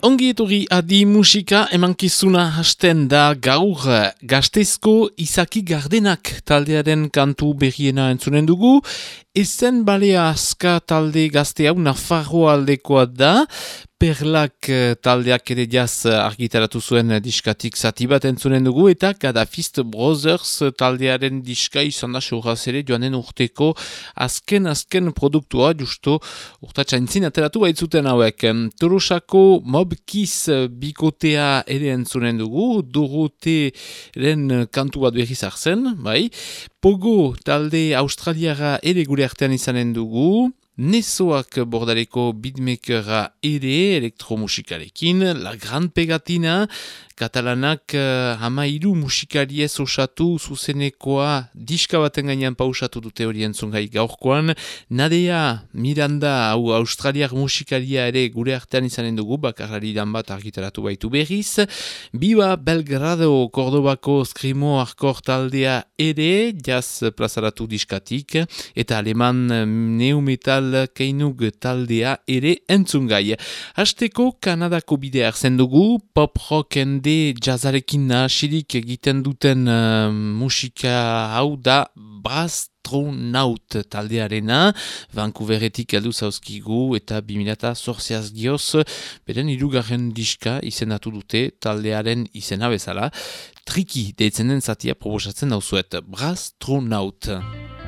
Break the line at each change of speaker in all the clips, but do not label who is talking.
Ongi etorri adi musika emankizuna hasten da gaur gazteizko izaki gardenak taldearen kantu berriena entzunen dugu. Ezen balea azka talde gazte hau Nafarro aldekoa da, Perlak eh, taldeak ere jaz eh, argitaratu zuen diskatik zati bat entzunen dugu eta Gadafist Brothers taldearen diska izan da showraz ere joanen urteko azken-azken produktua justo urtatxaintzin ateratu baitzuten hauek. Torosako mobkiz bikotea ere entzunen dugu, durute ren kantu bat berriz arzen, bai. Pogo talde australiara ere gure artean izanen dugu, Nesoak bordaleko beatmakera ere elektromusikalekin, La Gran Pegatina, katalanak uh, hama iru musikariez osatu zuzenekoa diska baten gainean pausatu dute hori entzungai gaurkoan. Nadea Miranda, hau australiar musikaria ere gure artean izanen dugu, bakarrari dan bat argitaratu baitu berriz. Biba Belgrado, Kordobako skrimo arkor taldea ere, jaz plazaratu diskatik, eta aleman neumetal keinug taldea ere entzungai. Hasteko Kanadako bidea arzen dugu, pop rock and talde jazarekin nahasirik egiten duten uh, musika hau da Brastronaut taldearena, Vancouveretik aldu zauzkigu eta 2000 zorziaz gioz, beren irugarren diska izenatu dute taldearen izena bezala. Triki deitzen den zatia proposatzen dauzuet, Brastronaut. Brastronaut.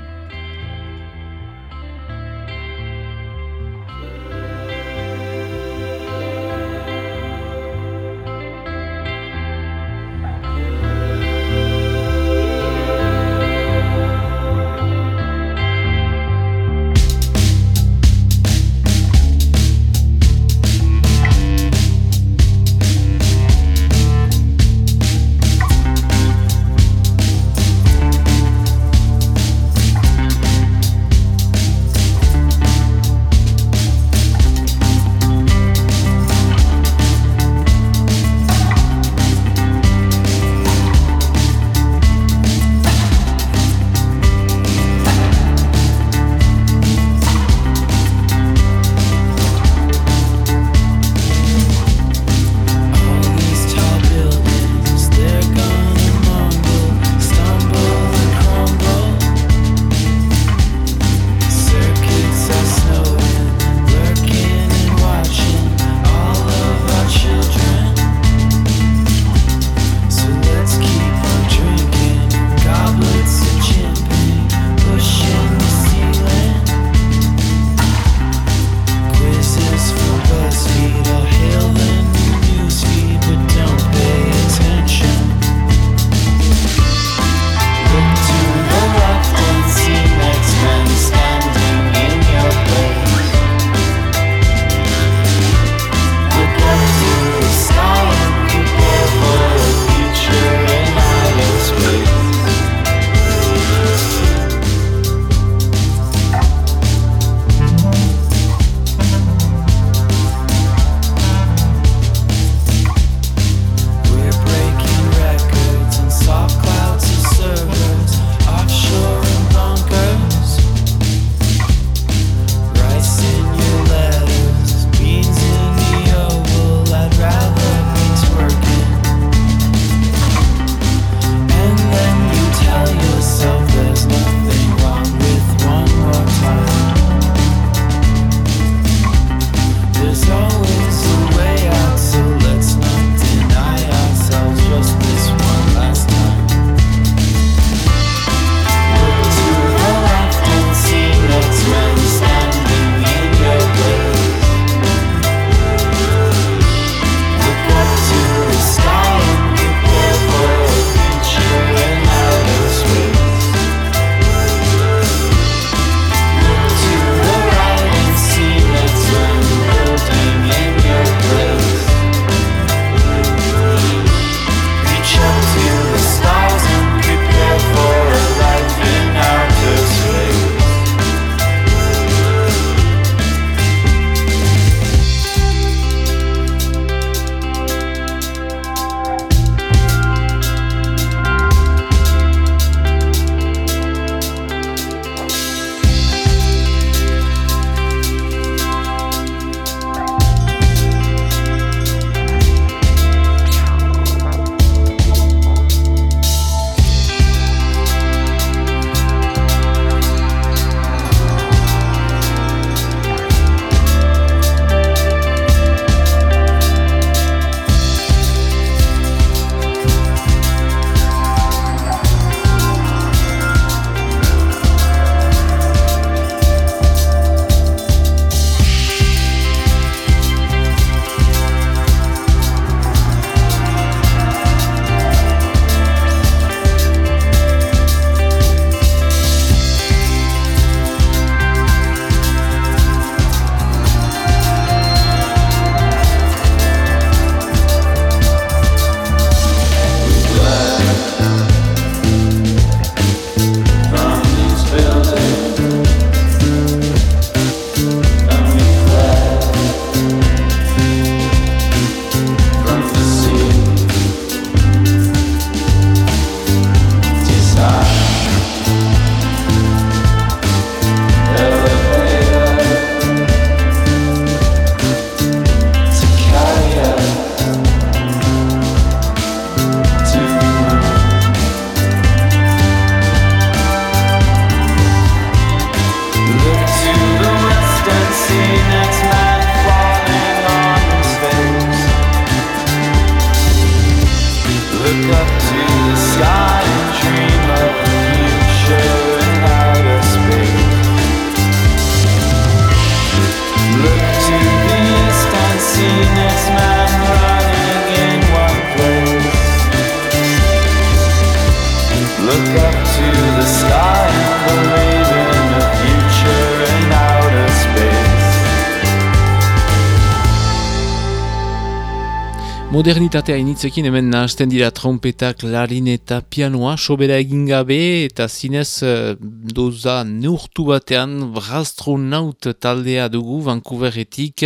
Modernitatea initzekin hemen nahazten dira trompetak, larin eta pianoa, sobera egin gabe eta zinez uh, doza neurtu batean brastronaut taldea dugu Vancouveretik,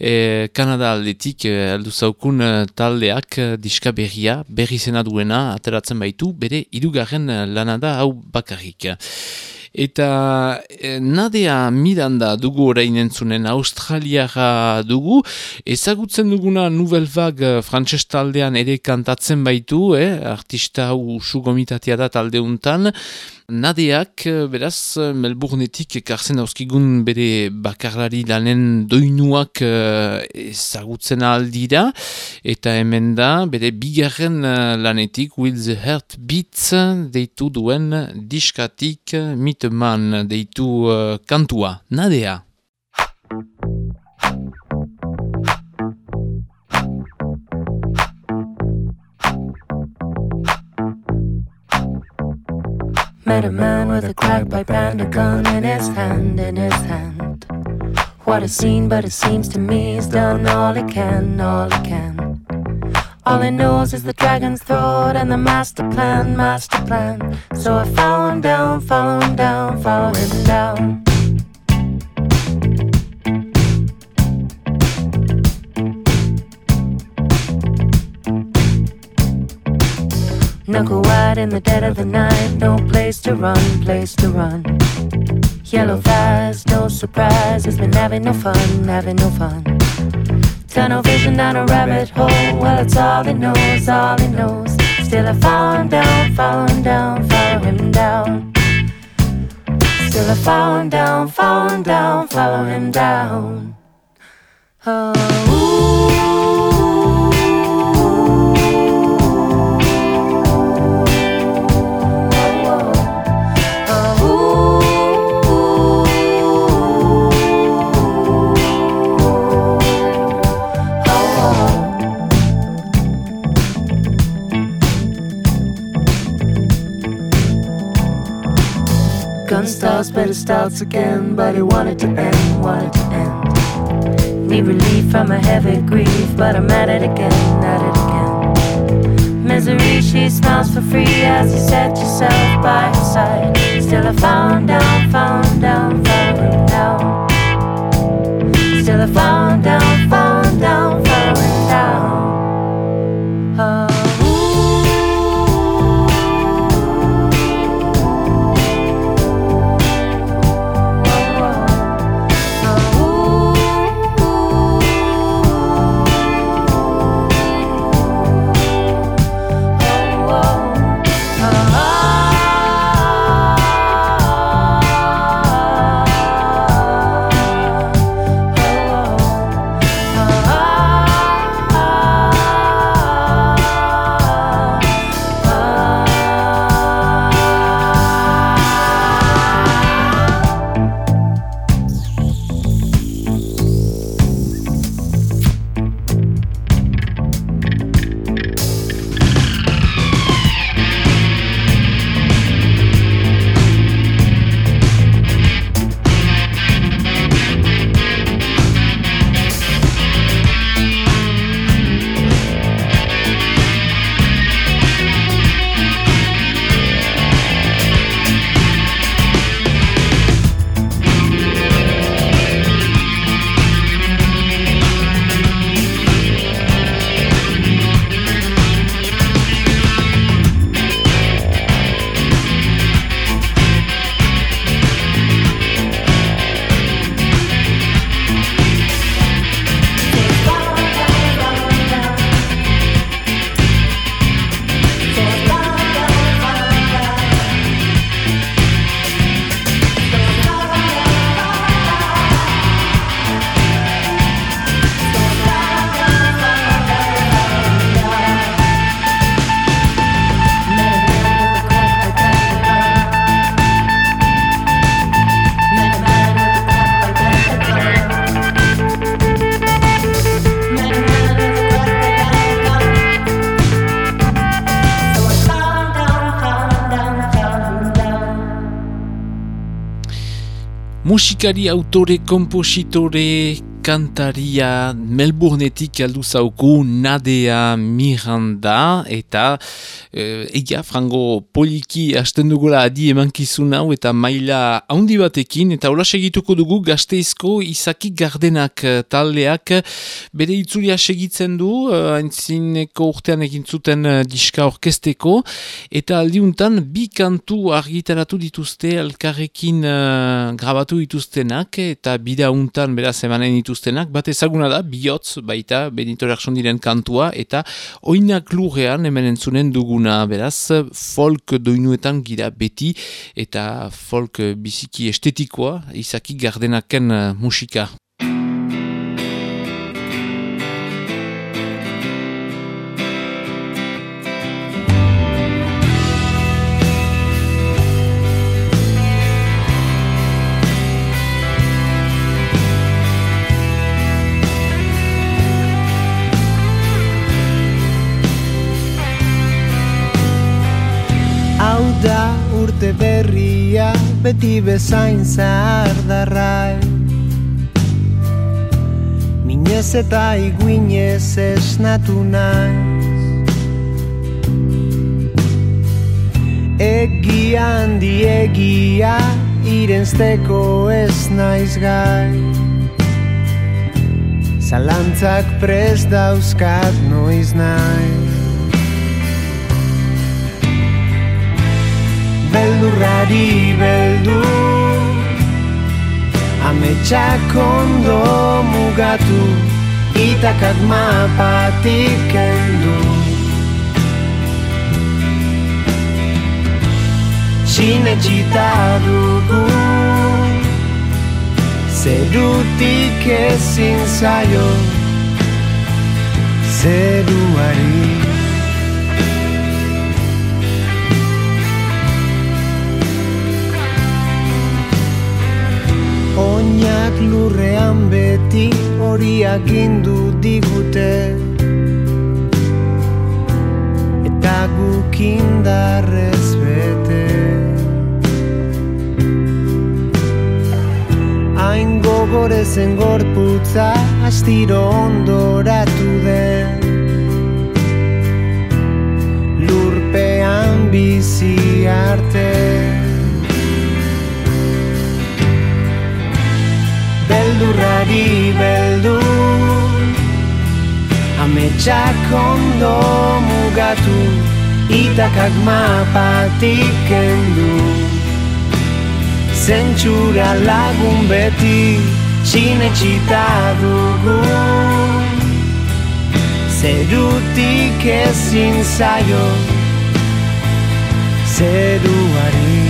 eh, Kanada aldetik eh, aldu zaukun eh, taldeak eh, diska berria, berri zena duena, ateratzen baitu, bere irugarren lanada hau bakarrik. Eta e, nadea Miranda dugu orain entzunen Australiara dugu. Ezagutzen duguna Nouvelle Vague eh, frantses taldean ere kantatzen baitu, eh? artista usu gomitatia da taldeuntan. Nadeak, eh, beraz, eh, Melbourneetik ekartzen dauzkigun bere bakarlari lanen doinuak uh, ezagutzen aldira, eta hemen da, bere bigarren lanetik, Will the Heart Beats, deitu duen diskatik, mitman, deitu uh, kantua, Nadea. A man with a crack pipe and a gun in his hand, in his hand. What a scene, but it seems to me he's done all he can, all he can. All he knows is the dragon's throat and the master plan, master plan. So I follow him down, follow him down, follow him down. Knuckle wide in the dead of the night, no place to run, place to run. Yellow thighs, no surprise, been having no fun, having no fun. Tunnel vision down a rabbit hole, well, it's all he knows, all he knows. Still, I follow him down, follow him down, follow him down. Still, I follow him down, follow him down, follow him down. Oh, ooh. It starts again. But he wanted to end, wanted to end. Need relief from a heavy grief, but I'm at it again, at it again. Misery, she smiles for free as you set yourself by her side. Still, I found down, found down, found down. Still, I found down, found musikari, autore, kompositore,
kantaria Melbourneetik aldu zauku Nadea Miranda eta e, egia frango poliki hasten dugula adi emankizun hau eta maila haundi batekin eta hola segituko dugu gazteizko izaki gardenak eh, taldeak. Bere itzulia segitzen du haintzineko urtean egin zuten diska orkesteko eta aldiuntan bi kantu argitaratu dituzte alkarrekin grabatu dituztenak eta bida untan beraz emanen dituzte dituztenak, bat ezaguna da, bihotz baita Benito diren kantua, eta oinak lurrean hemen entzunen duguna, beraz, folk doinuetan gira beti, eta folk biziki estetikoa, izaki gardenaken musika.
Beti bezain zahar darrai Minez eta iguinez esnatu naiz. Egia handi egia irensteko ez naiz gai. Zalantzak prest dauzkat noiz naiz beldurrari beldu. Ametsak ondo mugatu Itakak mapatik endu Sine txita dugu Zerutik ezin zaio Zeruari Oinak lurrean beti horiak indu digute. Eta guk indarrez bete. Hain gogorezen gorputza astiro ondoratu den Lurpean bizi arte beldurrari beldu. Ametsak ondo mugatu Itakak mapatik kendu. Zentsura lagun beti Sinetxita dugu. Zerutik ezin zaio Zeruari.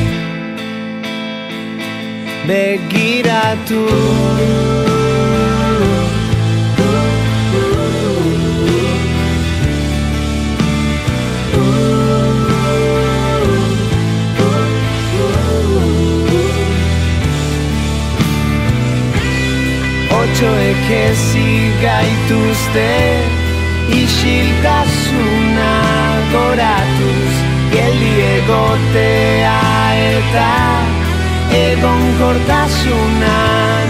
Begiratu Otxoek ezi gaituzte Isiltasuna goratuz Geldi egotea eta egon kortasuna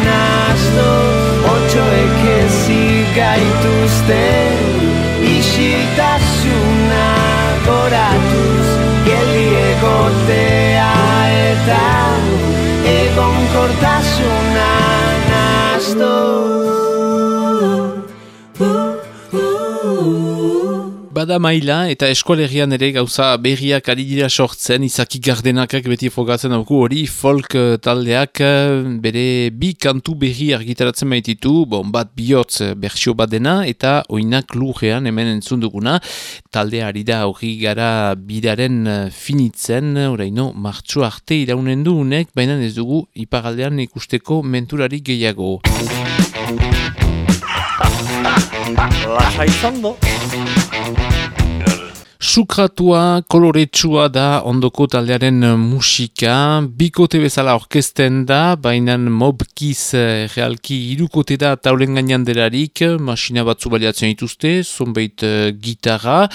nazto Otxo ekezi gaituzte isiltasuna goratuz Geli egotea eta nazto
bada maila eta eskolegian ere gauza berriak ari dira sortzen izaki gardenakak beti fogatzen dauku hori folk eh, taldeak eh, bere bi kantu berri argitaratzen baititu bon, bat bihotz eh, bersio bat eta oinak lurrean hemen entzun duguna. Talde da hori gara bidaren finitzen oraino martxo arte iraunen du unek baina ez dugu ipagaldean ikusteko menturari gehiago
Lasa izan
sukratua, koloretsua da ondoko taldearen musika, bikote bezala orkesten da, baina mobkiz eh, realki irukote da taulen gainean delarik, masina batzu baliatzen dituzte, zonbait uh, gitarra,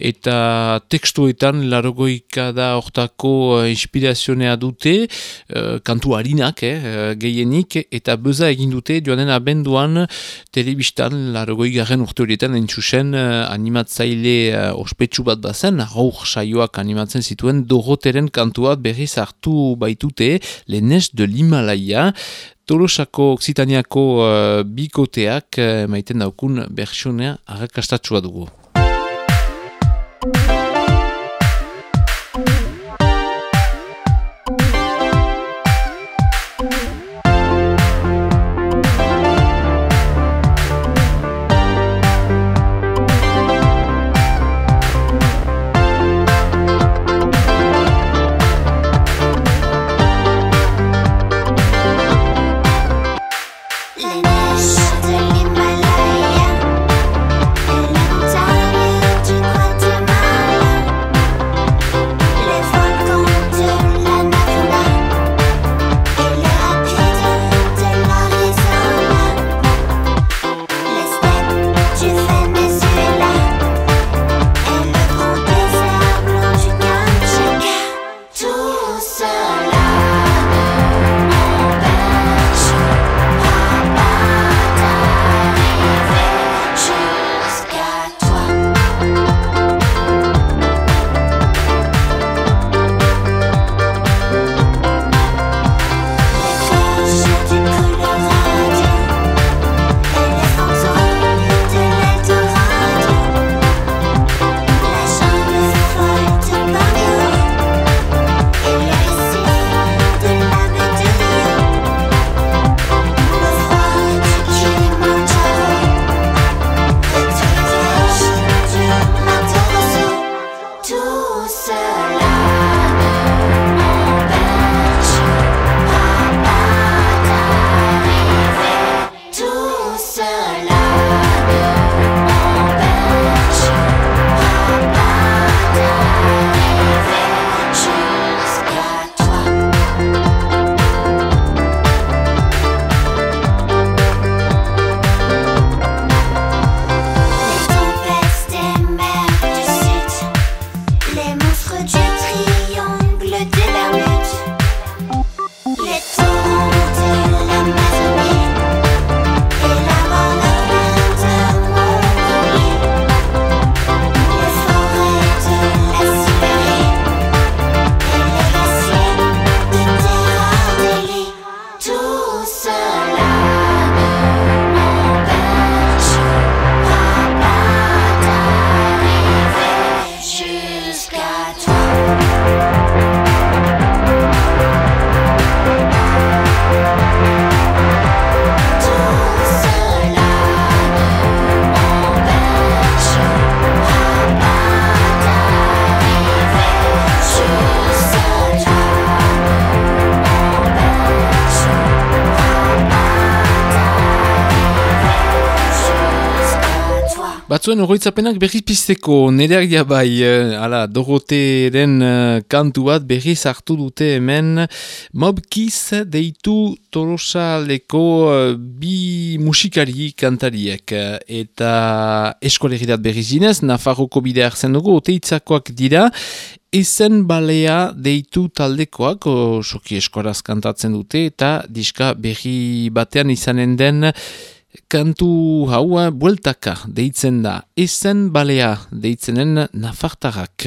eta tekstuetan larogoika da hortako uh, inspirazionea dute, uh, kantu harinak, eh, gehienik, eta beza egin dute joanen abenduan telebistan larogoi garen urte horietan entzusen uh, animatzaile uh, ospetsu bat bazen, haur saioak animatzen zituen Doroteren kantuat berriz hartu baitute, Lenes de l'Himalaya, Tolosako Oksitaniako uh, bikoteak uh, maiten daukun berxunea arrakastatsua dugu. Batzuen horretzapenak berriz pizteko, nereak jabai, uh, ala, Doroteren uh, kantu bat berriz hartu dute hemen, mobkiz deitu tolosaleko uh, bi musikari kantariek, eta eskolegirat berriz zinez, Nafarroko bide hartzen dugu, oteitzakoak dira, Ezen balea deitu taldekoak, soki eskoraz kantatzen dute, eta diska berri batean izanen den Kantu haua bueltaka deitzen da, ezen balea deitzenen nafartarrak.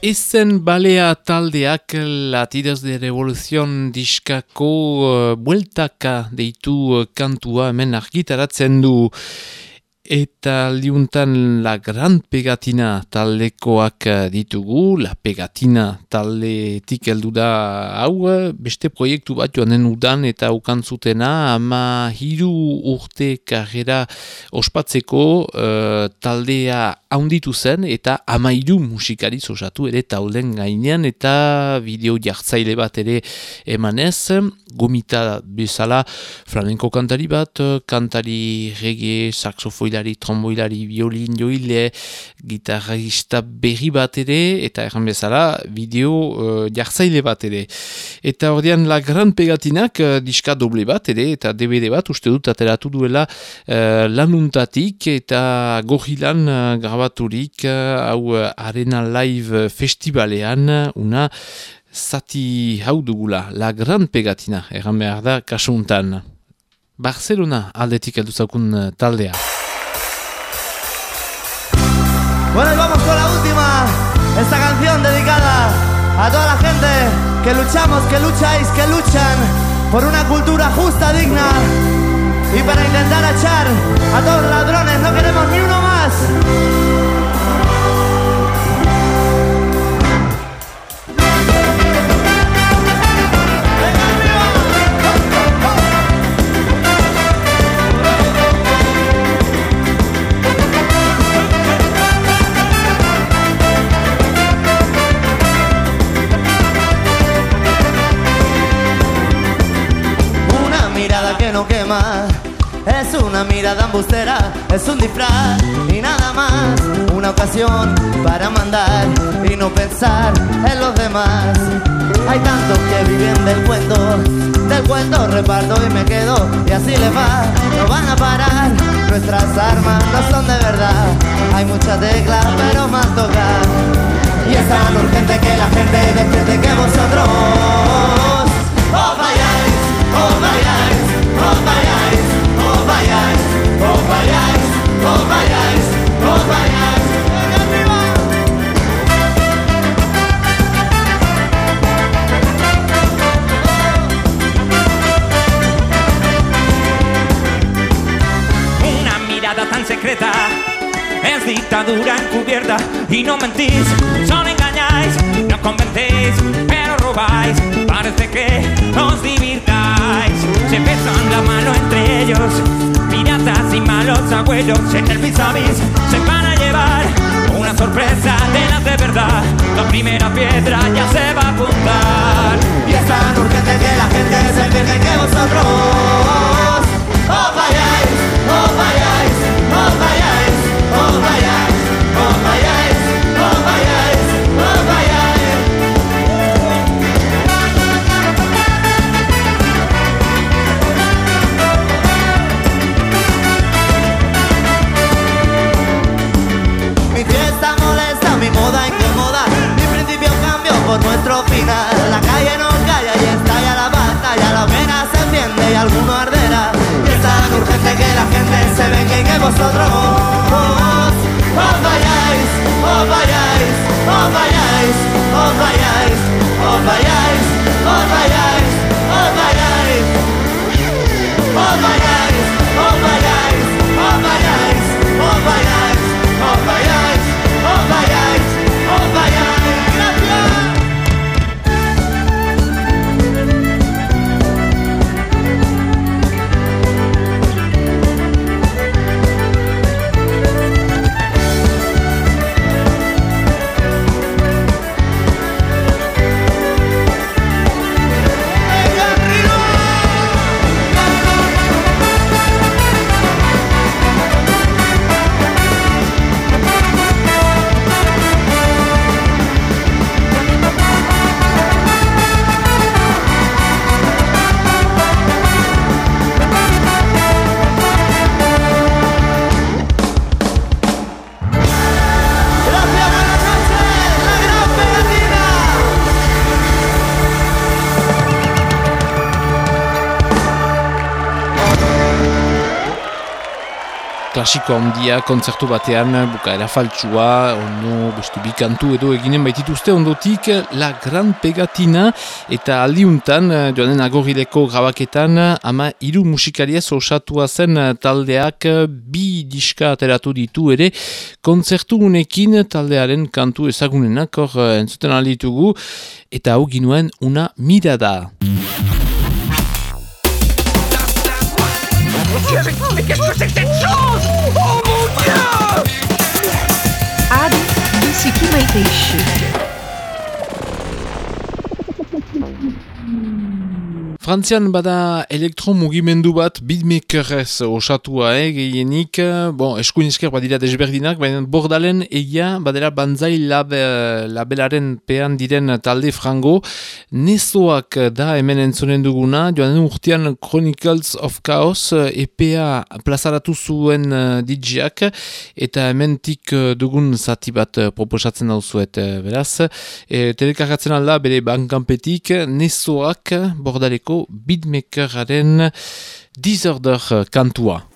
Ezen balea taldeak latidos de revoluzion diskako uh, bueltaka deitu uh, kantua hemen argitaratzen du eta liuntan la gran pegatina taldekoak eh, ditugu, la pegatina talde heldu da hau, eh, beste proiektu bat joanen udan eta ukantzutena, ama hiru urte karrera ospatzeko uh, taldea haunditu zen eta ama hiru musikari osatu ere talden gainean eta bideo jartzaile bat ere emanez, gomita bezala flamenko kantari bat, kantari reggae, saxofoila joilari, tromboilari, violin joile, gitarrista berri bat ere, eta erran bezala, bideo uh, jartzaile bat ere. Eta ordean la gran pegatinak uh, diska doble bat ere, eta DVD bat, uste dut, ateratu duela uh, lanuntatik, eta gohilan uh, grabaturik, hau uh, Arena Live Festivalean, una zati hau dugula, la gran pegatina, erran behar da, kasuntan. Barcelona aldetik elduzakun taldea.
Bueno, y vamos con la última. Esta canción dedicada a toda la gente que luchamos, que lucháis, que luchan por una cultura justa, digna. Y para intentar echar a todos los ladrones, no queremos ni uno más. Quema. Es una mirada embustera, es un disfraz y nada más. Una ocasión para mandar y no pensar en los demás. Hay tantos que viven del cuento, del cuento reparto y me quedo y así le va. No van a parar, nuestras armas no son de verdad. Hay muchas teclas pero más tocar. Y es tan urgente que la gente despierte que vosotros os vayáis, os vayáis
secreta es dictadura encubierta y no mentís, solo engañáis convencéis, pero robáis, parece que os divirtáis, se besan la mano entre ellos, piratas y malos abuelos en el vis se van a llevar una sorpresa de las de verdad, la primera piedra ya se va a apuntar.
Y es tan urgente que la gente se pierde que vosotros os vayáis, por nuestro final. La calle no calla y estalla la batalla, la hoguera se enciende y alguno arderá. Y es tan urgente que la gente se venga y que vosotros os, os vayáis, os vayáis, os vayáis, os vayáis, os vayáis.
Klasiko handia kontzertu batean bukaera faltsua ono beste bikantu edo eginen baitituzte ondotik La Gran Pegatina eta aldiuntan joanen agorileko grabaketan ama hiru musikariez osatua zen taldeak bi diska ateratu ditu ere kontzertu unekin taldearen kantu ezagunenak hor entzuten alditugu eta hau ginuen una mirada.
Mais qu'est-ce que c'est que cette chose? Oh
Frantzian bada elektromugimendu bat beatmakerrez osatua eh, gehienik, bon, eskuin esker badira desberdinak, baina bordalen egia badera banzai labe, labelaren pean diren talde frango, nezoak da hemen entzonen duguna, joan urtean Chronicles of Chaos EPA plazaratu zuen DJak, eta hementik uh, dugun zati bat proposatzen uh, beraz, e, telekarratzen alda bere bankanpetik, nezoak bordaleko Beatmakeraren Disorder kantua.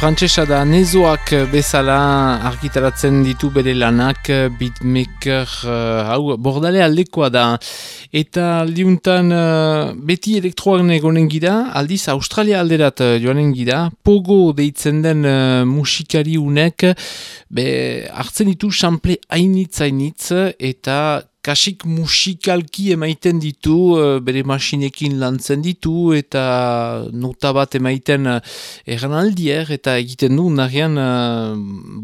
Frantsesa da nezoak bezala argitaratzen ditu bere lanak beatmaker uh, hau bordale aldekoa da. Eta liuntan uh, beti elektroak negonen gira aldiz Australia alderat uh, joanen gira. Pogo deitzen den uh, musikari unek be, hartzen ditu sample hainitz hainitz eta kasik musikalki emaiten ditu, eh, bere masinekin lantzen ditu, eta nota bat emaiten eh, erran eta egiten du narean eh,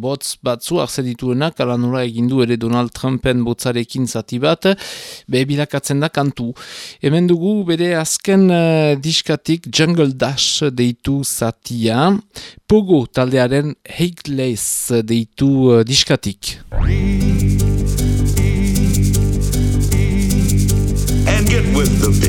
botz batzu arze dituena, kalanura egindu ere Donald Trumpen botzarekin zati bat, behibilakatzen da kantu. Hemen dugu bere azken uh, diskatik Jungle Dash deitu zatia, Pogo taldearen Hateless deitu uh, diskatik.
the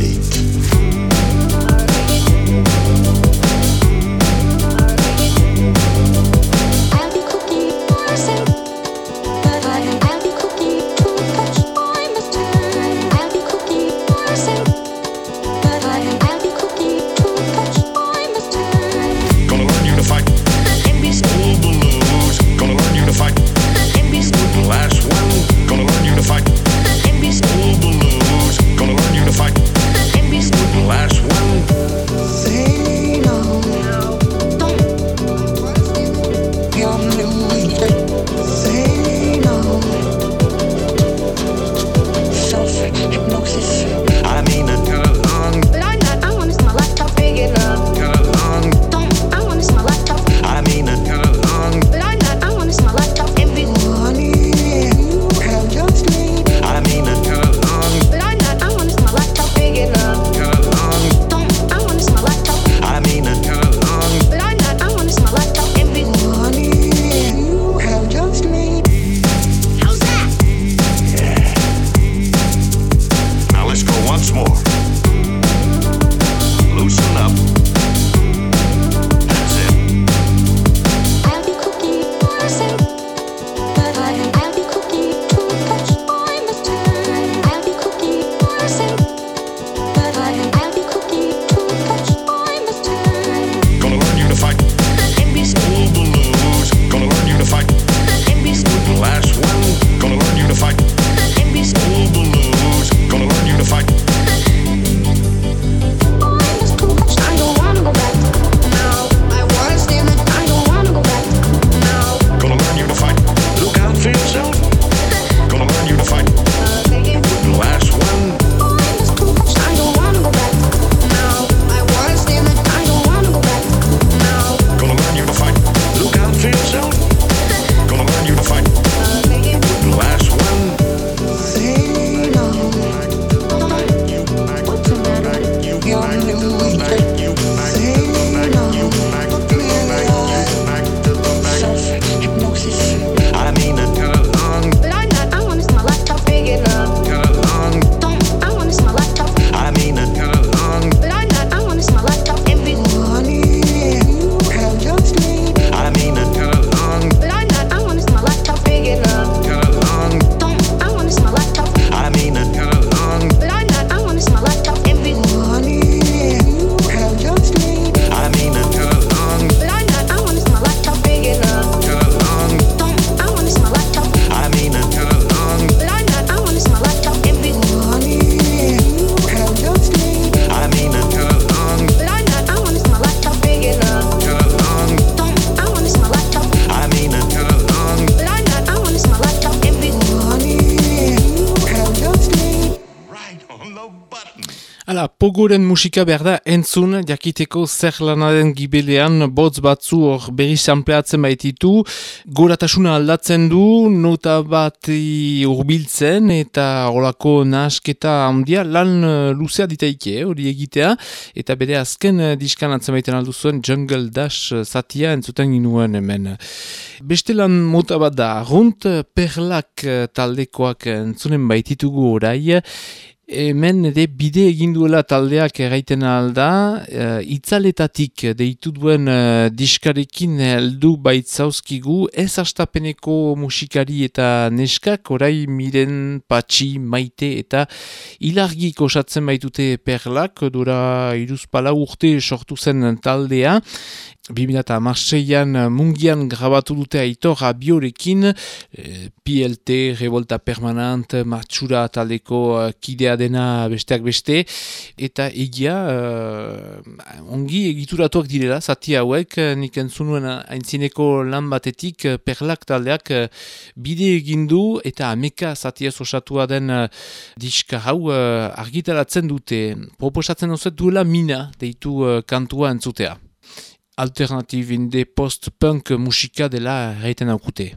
Gogoren musika behar da entzun jakiteko zer lanaren gibelean botz batzu hor berri sampleatzen baititu, goratasuna aldatzen du, nota bat hurbiltzen eta holako nahasketa handia lan eh, luzea ditaike eh, hori egitea. Eta bere azken eh, diskan atzemaiten aldu zuen Jungle Dash zatia entzuten ginuen hemen. Beste lan mota bat da, runt perlak taldekoak entzunen baititugu orai. Hemen ere bide egin duela taldeak erraiten alda, e, eh, itzaletatik deitu duen e, diskarekin heldu baitzauzkigu, ez astapeneko musikari eta neskak, orai miren, patxi, maite eta ilargi osatzen baitute perlak, dura iruzpala urte sortu zen taldea,
2006an mungian grabatu dute aitor abiorekin, eh, e, PLT, Revolta Permanent, Matxura taldeko kidea dena besteak beste, eta egia eh, ongi egituratuak direla, zati hauek, nik entzunuen aintzineko lan batetik eh, perlak taldeak eh, bide egindu eta ameka zatia osatua den eh, diska hau eh, argitaratzen dute. Proposatzen ozet duela mina deitu eh, kantua entzutea. Alternative inde post-punk musika dela reiten aukute.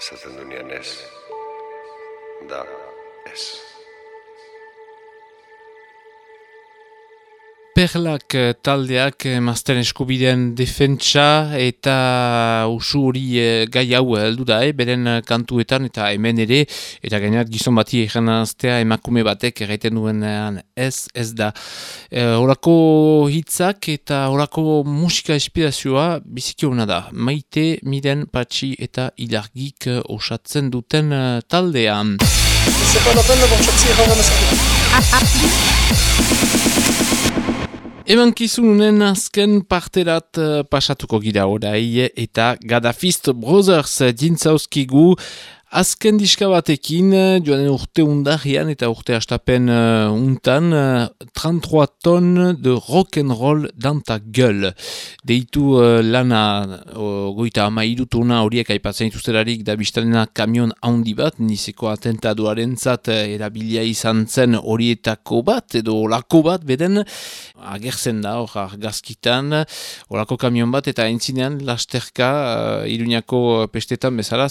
Esaten dunean ez. Da, ez.
Perlak eh, taldeak eh, mazten eskubideen defentsa eta usu hori eh, gai hau heldu da, eh, beren kantuetan eta hemen ere, eta gainat gizon bati eganaztea emakume batek erraiten duenean ez, ez da. E, horako hitzak eta horako musika inspirazioa biziki hona da. Maite, Miren, Patxi eta Ilargik osatzen duten taldean.
C'est pas la
Emankizunen azken parterat eh, pasatuko gira orai eta Gadafist Brothers dintzauskigu
Azken diska batekin, eh, joanen urte undarrian eta urte astapen uh, untan, uh, 33 ton de rock'n'roll dans ta gueule. Deitu uh, lana uh, goita ama horiek aipatzen dituztelarik da biztanena kamion handi bat, nizeko atentadoaren zat uh, erabilia izan zen horietako bat, edo olako bat, beden agertzen da, hor argazkitan, olako kamion bat, eta entzinean lasterka uh, iruñako pestetan bezala,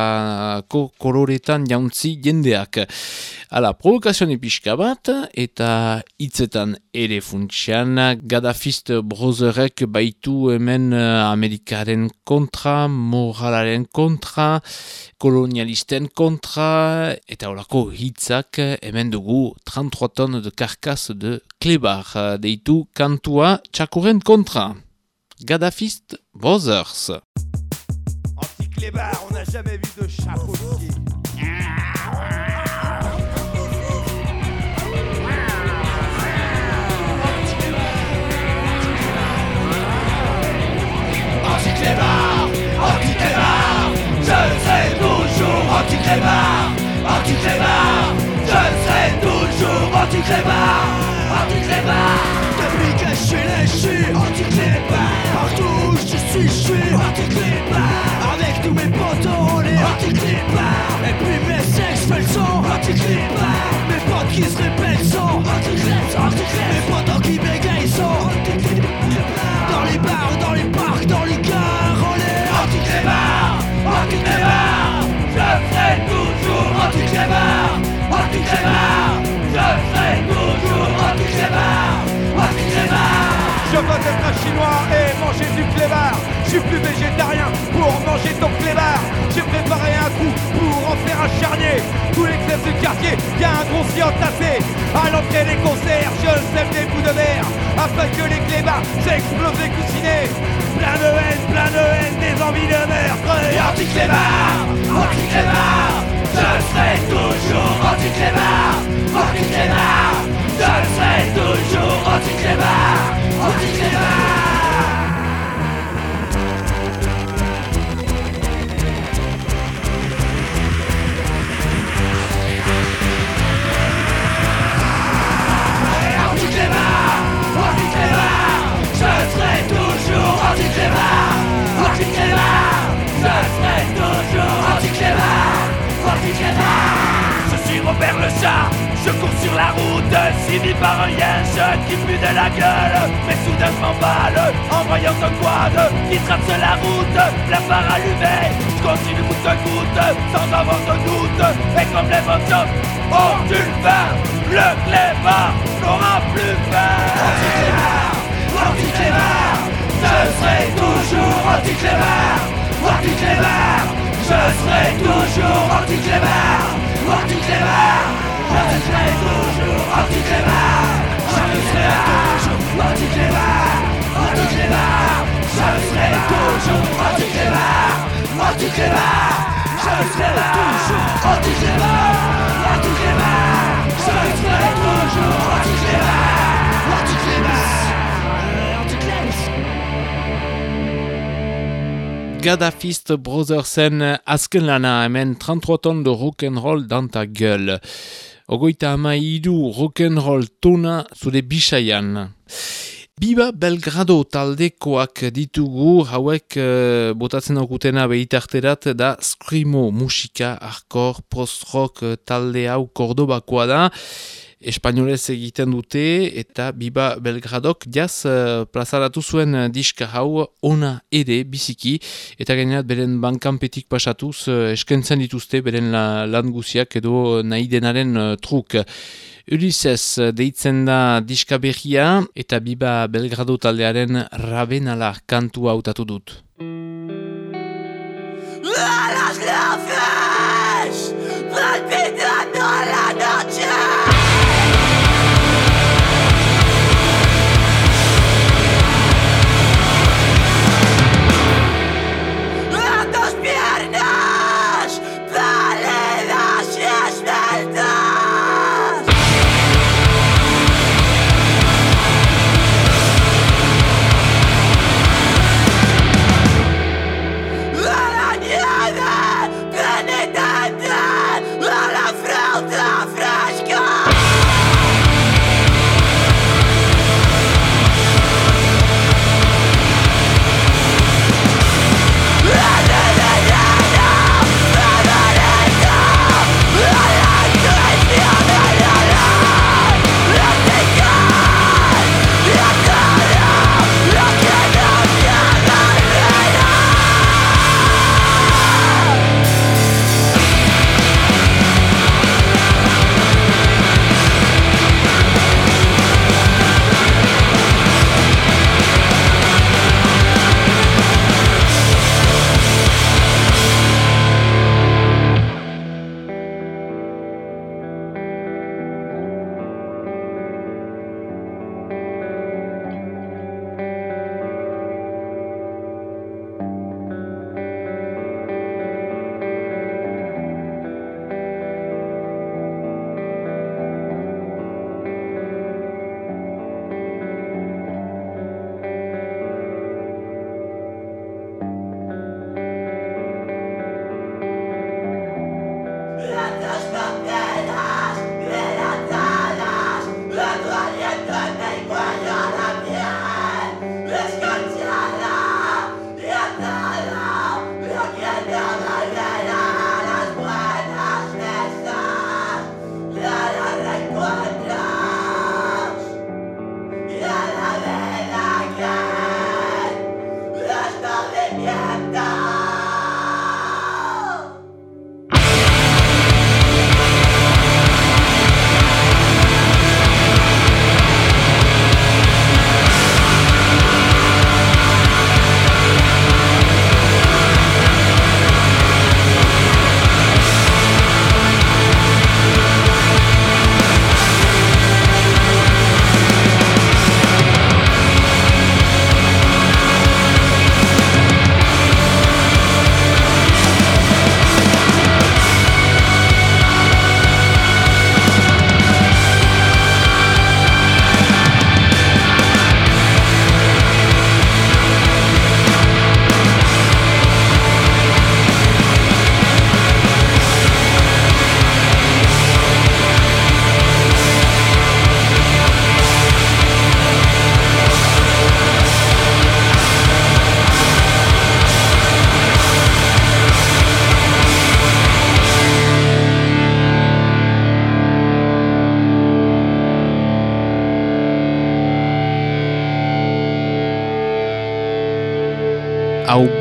zezenketako koloretan jauntzi jendeak. Hala, provokazioan pixka bat, eta hitzetan ere funtsian, Gaddafist Brotherek baitu hemen eh, Amerikaren kontra, moralaren kontra, kolonialisten kontra, eta horako hitzak hemen dugu 33 ton de karkas de klebar, deitu kantua txakuren kontra. Gaddafist Brothers.
Anti-clébard, on n'a jamais vu de chapeau de pied.
Je serai
veux être un chinois et manger du clébard. Je suis plus végétarien pour manger ton clébard. J'ai préparé un coup pour en faire un charnier. Tous les clubs du quartier, y a un grossier entassé. À l'entrée des concerts, je sème des bouts de verre. Afin que les clébards s'explosent et cuisinés. Plein de haine, plein de haine, des envies de meurtre.
Anti-clébard, anti-clébard. Je serai toujours anti-clébard, anti-clébard. Je serai toujours anti-clébard, anti-clébard. Je
suis Robert le chat, je cours sur la route, suivi par un lien jeune qui pue de la gueule. Mais soudain je m'emballe en voyant un quad qui trace la route, la phare allumée. Je continue goutte à goutte, sans avoir de doute. Et comme les voitures ont du vin, le clébard n'aura plus peur.
Anti-clébard, anti-clébard. Je serai toujours anti-clébard. Je serai toujours anti-clébard, anti-clébard. Je serai toujours anti-clébard. Je serai toujours anti-clébard, anti-clébard. Je serai toujours anti-clébard, anti-clébard. Je serai toujours anti-clébard, anti-clébard. Je serai toujours anti-clébard.
Gaddafist Brothersen azken lana hemen 33 ton de rock'n'roll dans ta gueule. Ogoita ama idu rock'n'roll tona zure bisaian. Biba Belgrado taldekoak ditugu, hauek uh, botatzen aukutena behitarterat da Screamo musika, hardcore, post-rock eh, talde hau kordobakoa da. Espainolez egiten dute eta Biba Belgradok jaz uh, plazaratu zuen uh, diska hau ona ere biziki eta gainerat beren bankanpetik pasatuz uh, eskentzen dituzte beren la, lan guziak edo nahi denaren uh, truk. Ulises deitzen da diska berria eta Biba Belgrado taldearen rabenala kantua hautatu dut.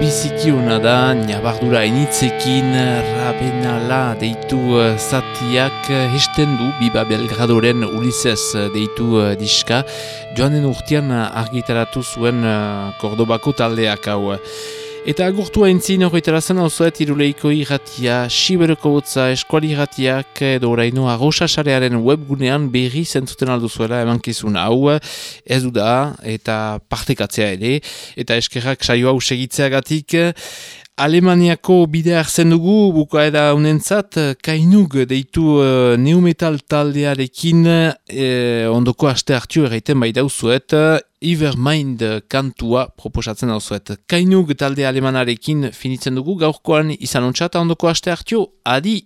Hau biziki hona da, nabardura initzekin, rabenala deitu eh, zatiak eh, hesten du, biba Belgradoren Ulises eh, deitu diska, joanen urtean argitaratu zuen Kordobako taldeak hau. Eta agurtu haintzin horretara zen hau zuet iruleiko irratia, siberoko botza eskuali irratiak edo oraino arrosasarearen webgunean berri zentzuten aldu zuela emankizun hau, ez du da eta partekatzea ere, eta eskerrak saio hau segitzeagatik, Alemaniako bidea hartzen dugu, bukaera unentzat, kainug deitu uh, neometal taldearekin eh, ondoko aste hartio erraiten bai dauzuet, Evermind kantua proposatzen dauzuet. Kainug talde alemanarekin finitzen dugu, gaurkoan izan ontsat ondoko aste hartio, adi!